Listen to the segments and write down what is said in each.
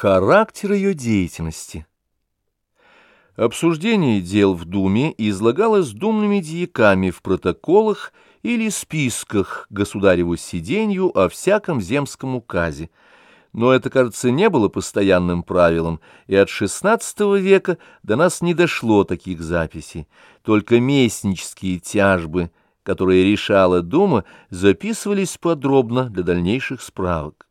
Характер ее деятельности. Обсуждение дел в Думе излагалось думными дьяками в протоколах или списках государеву сиденью о всяком земском указе, но это, кажется, не было постоянным правилом, и от XVI века до нас не дошло таких записей, только местнические тяжбы, которые решала Дума, записывались подробно для дальнейших справок.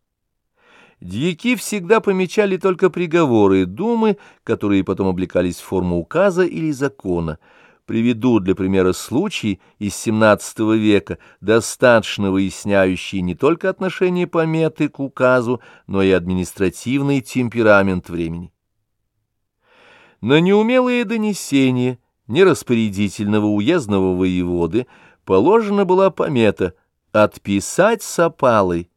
Дьяки всегда помечали только приговоры Думы, которые потом облекались в форму указа или закона. Приведу для примера случай из XVII века, достаточно выясняющий не только отношение пометы к указу, но и административный темперамент времени. На неумелые донесения нераспорядительного уездного воеводы положена была помета «отписать с опалой»,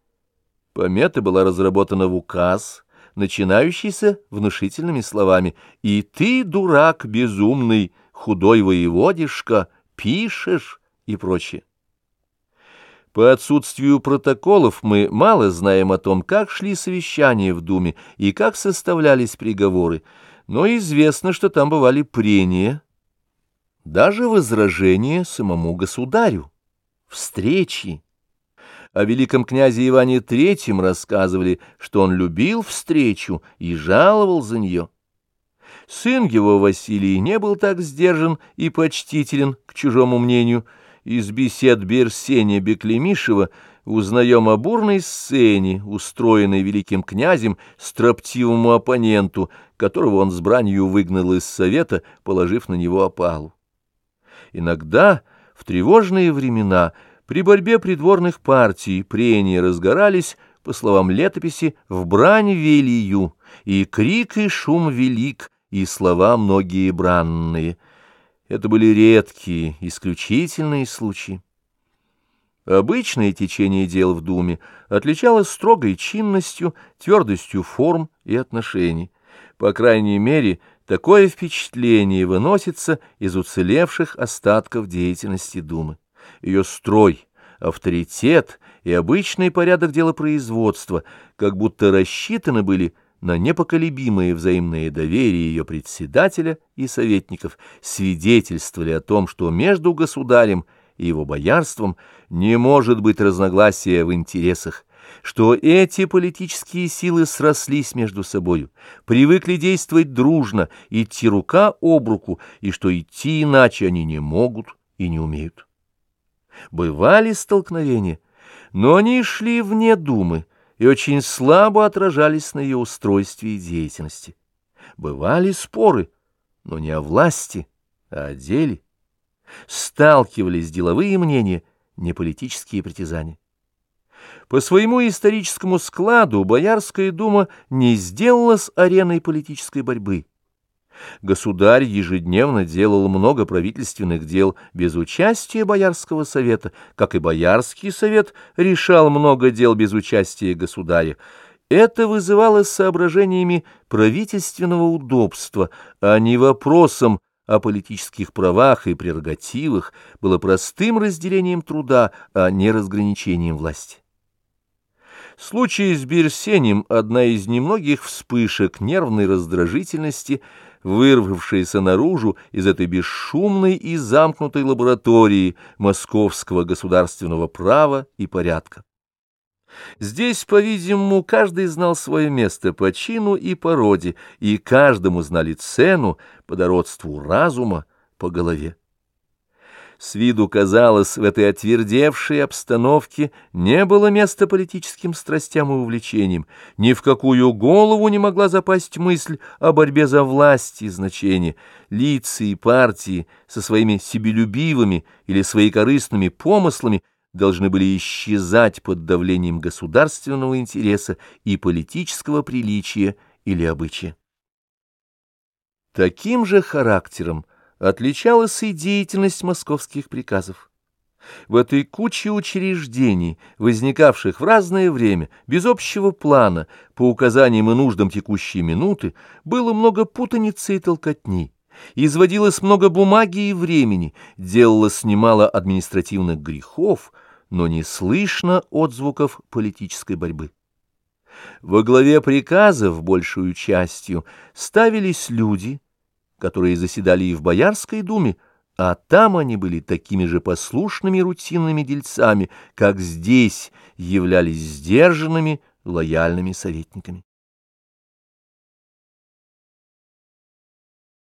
Помета была разработана в указ, начинающийся внушительными словами «И ты, дурак безумный, худой воеводишка, пишешь» и прочее. По отсутствию протоколов мы мало знаем о том, как шли совещания в Думе и как составлялись приговоры, но известно, что там бывали прения, даже возражения самому государю, встречи. О великом князе Иване Третьем рассказывали, что он любил встречу и жаловал за нее. Сын его, Василий, не был так сдержан и почтителен к чужому мнению. Из бесед Берсения Беклемишева узнаем о бурной сцене, устроенной великим князем строптивому оппоненту, которого он с бранью выгнал из совета, положив на него опалу. Иногда, в тревожные времена, при борьбе придворных партий прения разгорались, по словам летописи, в брань велию, и крик и шум велик, и слова многие бранные. Это были редкие, исключительные случаи. Обычное течение дел в Думе отличалось строгой чинностью, твердостью форм и отношений. По крайней мере, такое впечатление выносится из уцелевших остатков деятельности Думы ее строй, авторитет и обычный порядок делопроизводства как будто рассчитаны были на непоколебимое взаимное доверие ее председателя и советников, свидетельствовали о том, что между государем и его боярством не может быть разногласия в интересах, что эти политические силы срослись между собою, привыкли действовать дружно, идти рука об руку, и что идти иначе они не могут и не умеют. Бывали столкновения, но они шли вне думы и очень слабо отражались на ее устройстве и деятельности. Бывали споры, но не о власти, а о деле. Сталкивались деловые мнения, не политические притязания. По своему историческому складу Боярская дума не сделалась ареной политической борьбы. Государь ежедневно делал много правительственных дел без участия Боярского совета, как и Боярский совет решал много дел без участия государя. Это вызывалось соображениями правительственного удобства, а не вопросом о политических правах и прерогативах, было простым разделением труда, а не разграничением власти. Случай с Берсенем — одна из немногих вспышек нервной раздражительности — вырвавшаяся наружу из этой бесшумной и замкнутой лаборатории московского государственного права и порядка. Здесь, по-видимому, каждый знал свое место по чину и породе, и каждому знали цену по дородству разума по голове. С виду казалось, в этой отвердевшей обстановке не было места политическим страстям и увлечениям, ни в какую голову не могла запасть мысль о борьбе за власть и значение. Лица и партии со своими себелюбивыми или своекорыстными помыслами должны были исчезать под давлением государственного интереса и политического приличия или обычая. Таким же характером отличалась и деятельность московских приказов. В этой куче учреждений, возникавших в разное время, без общего плана, по указаниям и нуждам текущей минуты, было много путаницы и толкотни, изводилось много бумаги и времени, делалось немало административных грехов, но не слышно отзвуков политической борьбы. Во главе приказов большую частью ставились люди, которые заседали и в Боярской думе, а там они были такими же послушными рутинными дельцами, как здесь являлись сдержанными, лояльными советниками.